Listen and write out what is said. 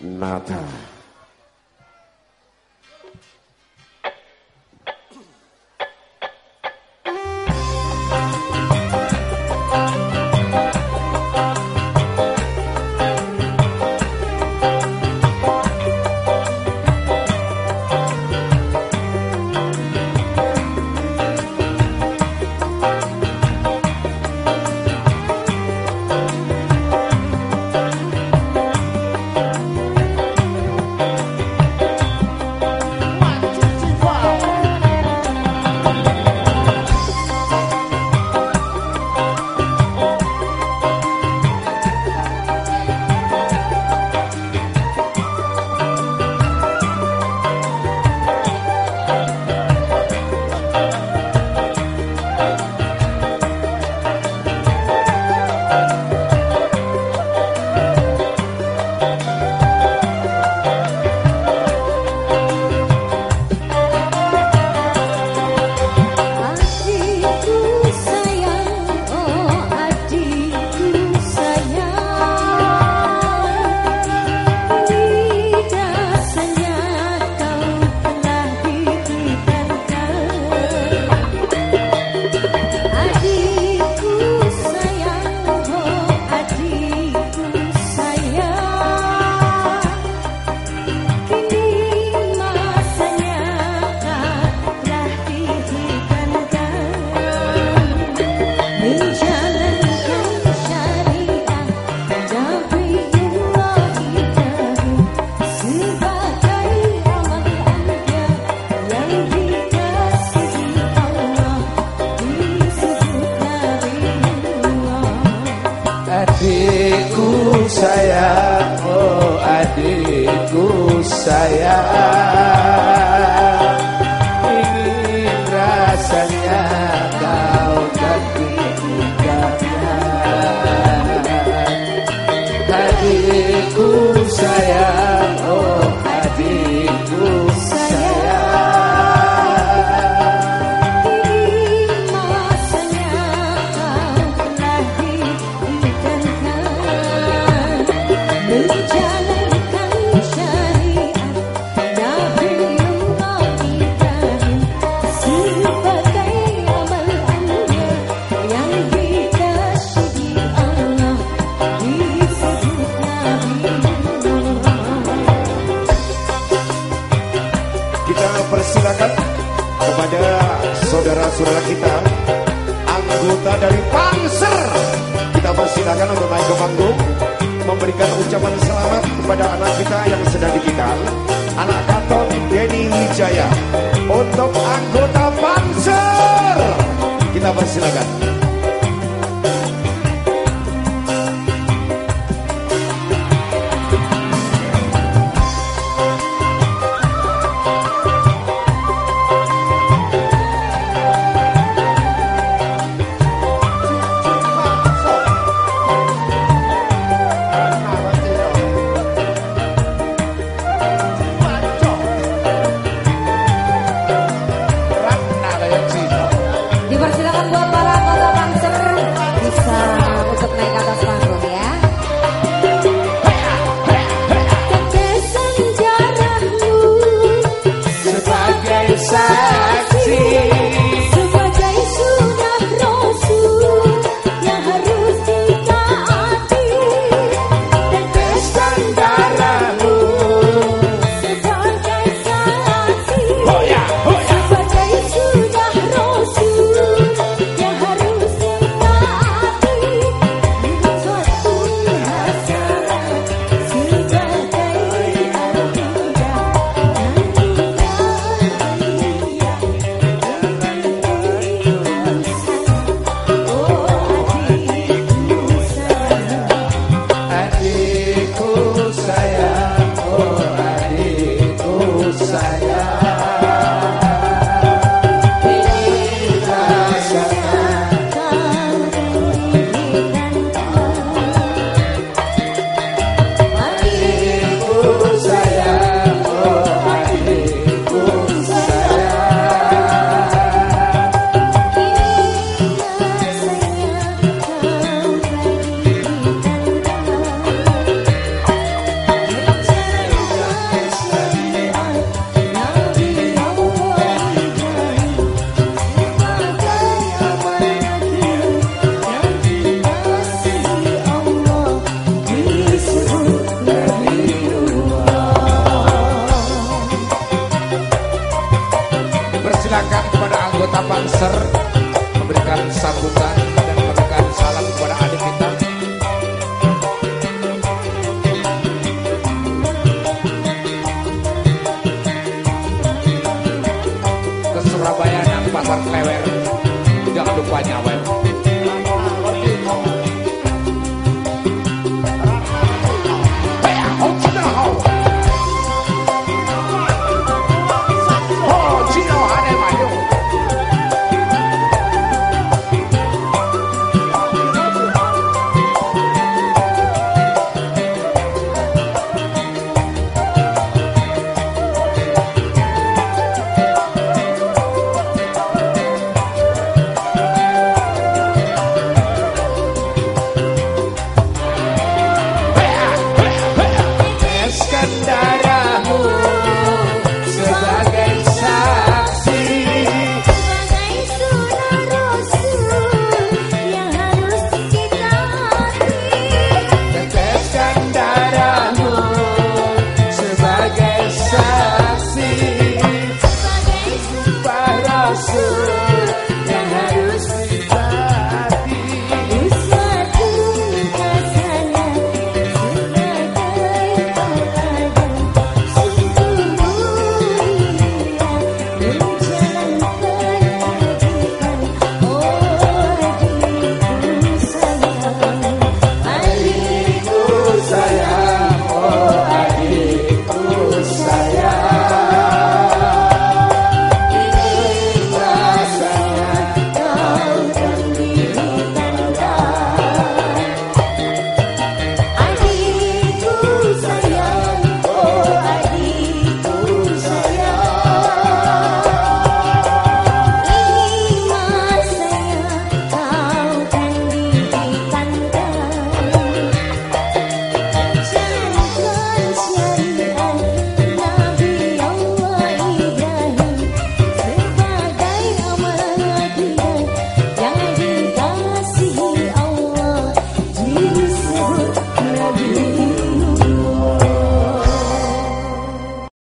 nada. Adikku sayang oh adikku sayang saudara-saudara kita anggota dari Panser. Kita persilakan untuk naik ke panggung memberikan ucapan selamat kepada anak kita yang sedang dikitar anak Katon Denny Wijaya untuk anggota Panser. Kita persilakan kepada anggota panser memberikan sambutan dan memberikan salam kepada adik kita. Ke Surabaya dan pasar Klewer. Jangan lupa nyawa.